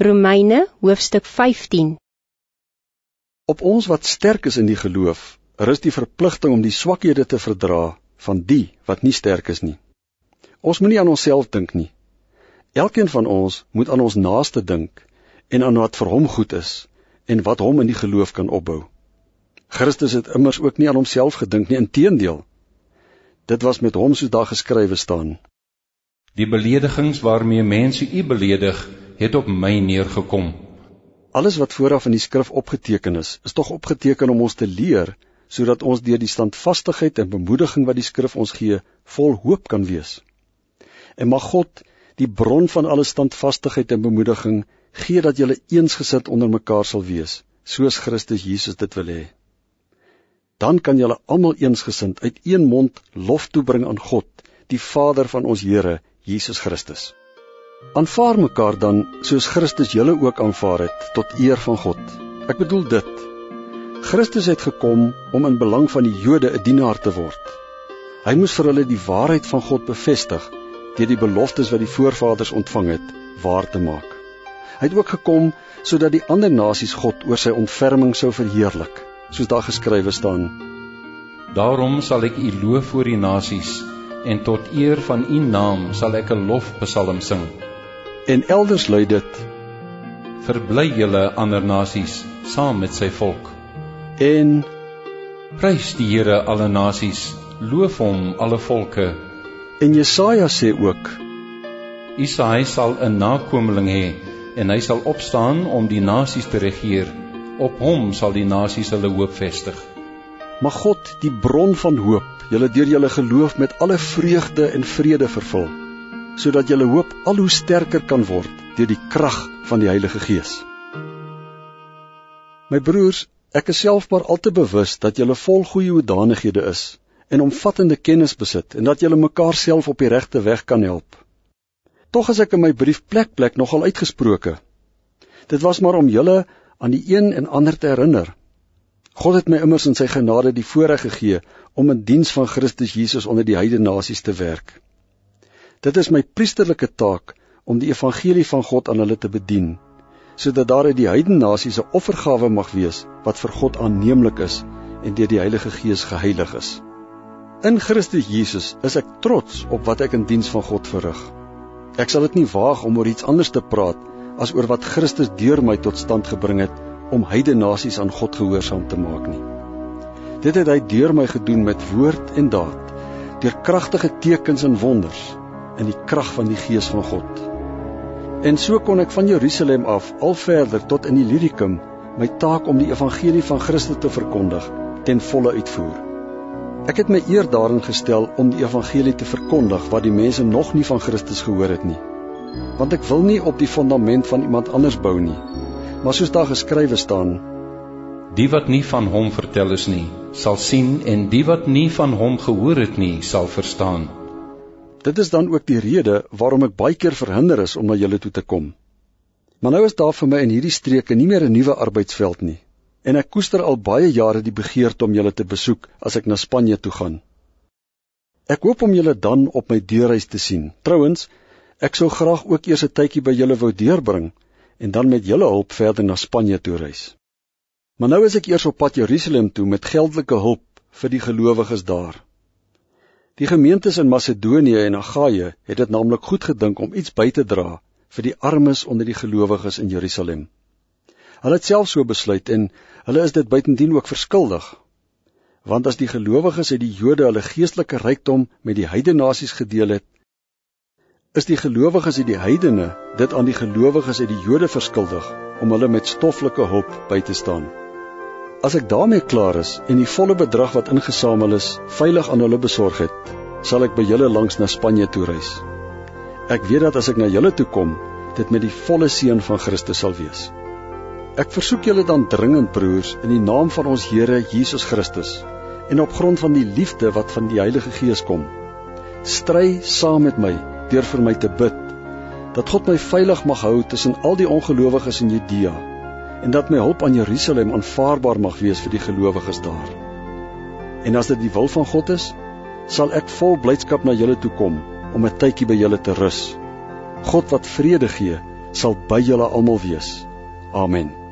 Romeine hoofstuk 15 Op ons wat sterk is in die geloof, rus die verpligting om die swakhede te verdra van die wat nie sterk is nie. Ons moenie aan onsself dink nie. Elkeen van ons moet aan ons naaste dink en aan wat vir hom goed is en wat hom in die geloof kan opbou. Christus het immers ook nie aan homself gedink nie, inteendeel. Dit was met hom soos daar geskrywe staan. Die beledigings waarmee mense u beledig, het op my neergekom. Alles wat vooraf in die skrif opgeteken is, is tog opgeteken om ons te leer sodat ons deur die standvastigheid en bemoediging wat die skrif ons gee, vol hoop kan wees. En mag God, die bron van alle standvastigheid en bemoediging, gee dat julle eensgesit onder mekaar sal wees, soos Christus Jesus dit wil hê. Dan kan julle almal eensgesind uit een mond lof toebring aan God, die Vader van ons Here Jesus Christus. Aanvaar mekaar dan soos Christus julle ook aanvaar het tot eer van God. Ek bedoel dit. Christus het gekom om in belang van die Jode 'n dienaar te word. Hy moes vir hulle die waarheid van God bevestig deur die beloftes wat die voorvaders ontvang het waar te maak. Hy het ook gekom sodat die ander nasies God oor sy ontferming sou verheerlik, soos daar geskrywe staan. Daarom sal ek u loof voor die nasies en tot eer van u naam sal ek 'n lofpsalm sing. En elders lui dit: Verbly julle ander nasies saam met sy volk. En prys die Here alle nasies, loof hom alle volke. En Jesaja sê ook: Isaai sal 'n nakomeling hê en hy sal opstaan om die nasies te regeer. Op hom sal die nasies hulle hoop vestig. Mag God, die bron van hoop, julle deur julle geloof met alle vreugde en vrede vervul sodat julle hoop al hoe sterker kan word deur die krag van die Heilige Gees. My broers, ek is self maar al te bewus dat julle vol goeie hoedanighede is en omvattende kennis besit en dat julle mekaar self op die regte weg kan help. Tog as ek in my brief plek plek nogal uitgesproke. Dit was maar om julle aan die een en ander te herinner. God het my immers in sy genade die voorreg gegee om in diens van Christus Jesus onder die heidene nasies te werk. Dit is my priesterlike taak om die evangelie van God aan hulle te bedien, sodat daar uit die heidene nasies 'n offergawe mag wees wat vir God aanneemlik is en deur die Heilige Gees geheilig is. In Christus Jesus is ek trots op wat ek in diens van God verrig. Ek sal dit nie waag om oor iets anders te praat as oor wat Christus deur my tot stand gebring het om heidene nasies aan God gehoorsaam te maak nie. Dit het hy deur my gedoen met woord en daad, deur kragtige tekens en wonders in die krag van die Gees van God. En so kon ek van Jerusalem af al verder tot in Illyricum my taak om die evangelie van Christus te verkondig ten volle uitvoer. Ek het my eer daarin gestel om die evangelie te verkondig wat die mense nog nie van Christus gehoor het nie. Want ek wil nie op die fondament van iemand anders bou nie, maar soos daar geskrywe staan, die wat nie van hom vertel is nie, sal sien en die wat nie van hom gehoor het nie, sal verstaan. Dit is dan ook die rede waarom ek baie keer verhinder is om na julle toe te kom. Maar nou is daar vir my in hierdie streke nie meer 'n nuwe arbeidsveld nie en ek koester al baie jare die begeerte om julle te besoek as ek na Spanje toe gaan. Ek hoop om julle dan op my deurreis te sien. Trouwens, ek sou graag ook eers 'n tydjie by julle wou deurbring en dan met julle hulp verder na Spanje toe reis. Maar nou is ek eers op pad Jerusalem toe met geldelike hulp vir die gelowiges daar. Die gemeentes in Macedonië en Agaia het dit naamlik goed gedink om iets by te dra vir die armes onder die gelowiges in Jerusalem. Hulle het self so besluit en hulle is dit buitendien ook verskuldig. Want as die gelowiges uit die Jode hulle geestelike rykdom met die heidene nasies gedeel het, is die gelowiges uit die heidene dit aan die gelowiges uit die Jode verskuldig om hulle met stoffelike hulp by te staan. As ek daarmee klaar is en die volle bedrag wat ingesamel is veilig aan hulle besorg het, sal ek by julle langs na Spanje toe reis. Ek weet dat as ek na julle toe kom, dit met die volle seën van Christus sal wees. Ek versoek julle dan dringend broers in die naam van ons Here Jesus Christus en op grond van die liefde wat van die Heilige Gees kom, stry saam met my deur vir my te bid dat God my veilig mag hou tussen al die ongelowiges in Judea en dat my hulp aan Jerusalem aanvaarbaar mag wees vir die gelowiges daar. En as dit die wil van God is, sal ek vol blydskap na julle toe kom om 'n tydjie by julle te rus. God wat vrede gee, sal by julle almal wees. Amen.